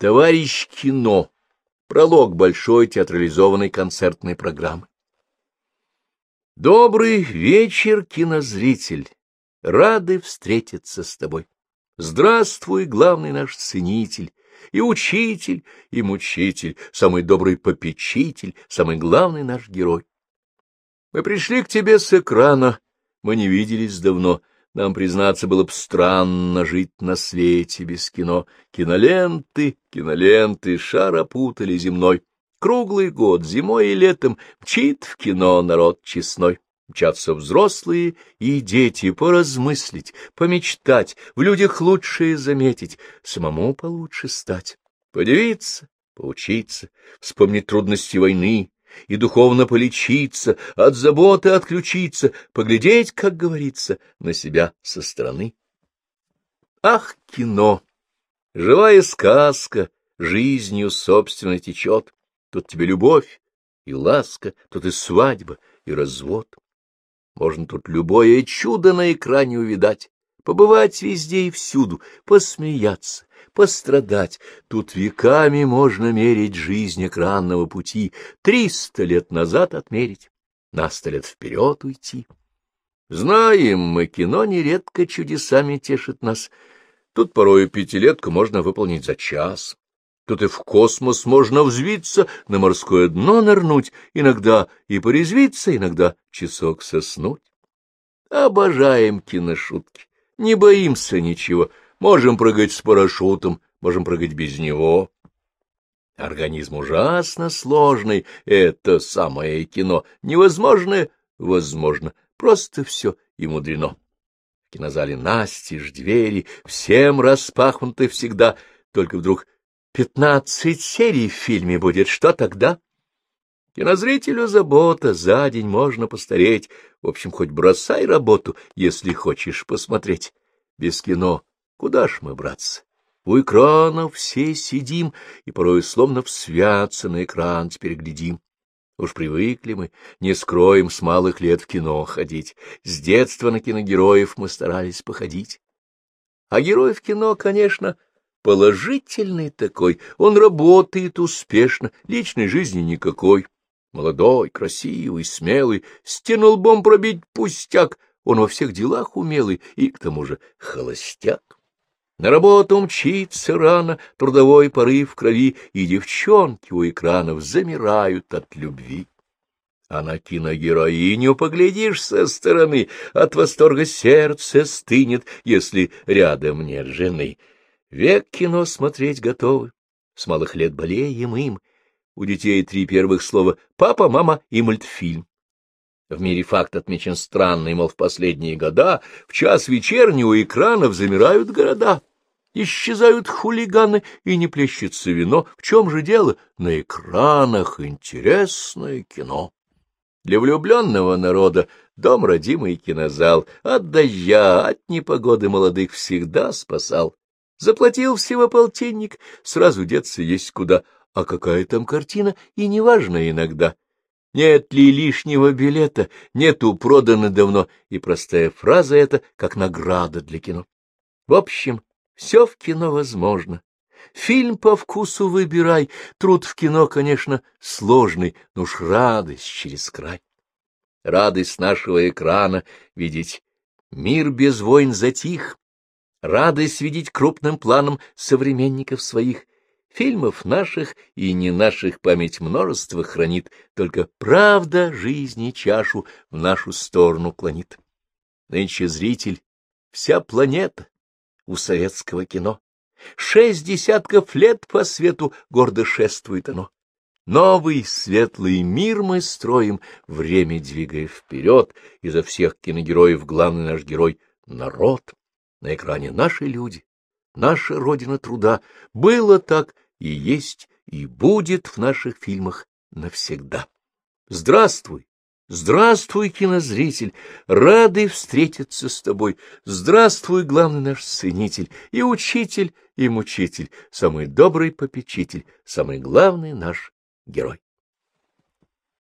Товарищ кино. Пролог большой театрализованной концертной программы. Добрый вечер, кинозритель. Рады встретиться с тобой. Здравствуй, главный наш ценитель, и учитель, и мучитель, самый добрый попечитель, самый главный наш герой. Мы пришли к тебе с экрана, мы не виделись давно, нам, признаться, было бы странно жить на свете без кино. Киноленты, киноленты, шар опутали земной. Круглый год, зимой и летом, мчит в кино народ честной. Мчатся взрослые и дети поразмыслить, помечтать, в людях лучшее заметить, самому получше стать, подивиться, поучиться, вспомнить трудности войны, и духовно полечиться, от заботы отключиться, поглядеть, как говорится, на себя со стороны. Ах, кино! Живая сказка, жизнью собственно течет. Тут тебе любовь и ласка, тут и свадьба, и развод. Можно тут любое чудо на экране увидать, побывать везде и всюду, посмеяться, пострадать. Тут веками можно мерить жизнь экранного пути, триста лет назад отмерить, на сто лет вперед уйти. Знаем мы, кино нередко чудесами тешит нас. Тут порою пятилетку можно выполнить за час. Тут и в космос можно взвиться, на морское дно нырнуть, иногда и порезвиться, иногда часок соснуть. Обожаем киношутки, не боимся ничего, Можем прыгать с парашютом, можем прыгать без него. Организм ужасно сложный, это самое кино. Невозможное — возможно, просто все и мудрено. В кинозале настежь двери, всем распахнуты всегда, только вдруг пятнадцать серий в фильме будет, что тогда? Кинозрителю забота, за день можно постареть. В общем, хоть бросай работу, если хочешь посмотреть. Без кино Куда ж мы, братцы? У экрана все сидим, и порой словно в святце на экран теперь глядим. Уж привыкли мы, не скроем с малых лет в кино ходить. С детства на киногероев мы старались походить. А герой в кино, конечно, положительный такой. Он работает успешно, личной жизни никакой. Молодой, красивый, смелый, стену лбом пробить пустяк. Он во всех делах умелый и, к тому же, холостяк. На работу мчится рано, трудовой порыв в крови, и девчонки у экранов замирают от любви. А на киногероиню поглядишь со стороны, от восторга сердце стынет, если рядом нет жены. Век кино смотреть готовы, с малых лет болеем им. У детей три первых слова «папа», «мама» и мультфильм. В мире факт отмечен странный, мол, в последние года в час вечерний у экранов замирают города. Исчезают хулиганы и не плещется вино. В чем же дело? На экранах интересное кино. Для влюбленного народа дом родимый кинозал от дождя, от непогоды молодых всегда спасал. Заплатил всего полтинник, сразу деться есть куда, а какая там картина, и неважно иногда. Нет ли лишнего билета, нету продано давно, и простая фраза эта как награда для кино. В общем, все в кино возможно. Фильм по вкусу выбирай. Труд в кино, конечно, сложный, но уж радость через край. Радость нашего экрана видеть мир без войн затих. Радость видеть крупным планом современников своих. Фильмов наших и не наших память множество хранит, только правда жизни чашу в нашу сторону клонит. Нынче зритель — вся планета, у советского кино. Шесть десятков лет по свету гордо шествует оно. Новый светлый мир мы строим, время двигая вперед, изо всех киногероев главный наш герой — народ. На экране наши люди, наша родина труда. Было так и есть, и будет в наших фильмах навсегда. Здравствуй, Здравствуй, кинозритель, рады встретиться с тобой. Здравствуй, главный наш ценитель, и учитель, и мучитель, самый добрый попечитель, самый главный наш герой.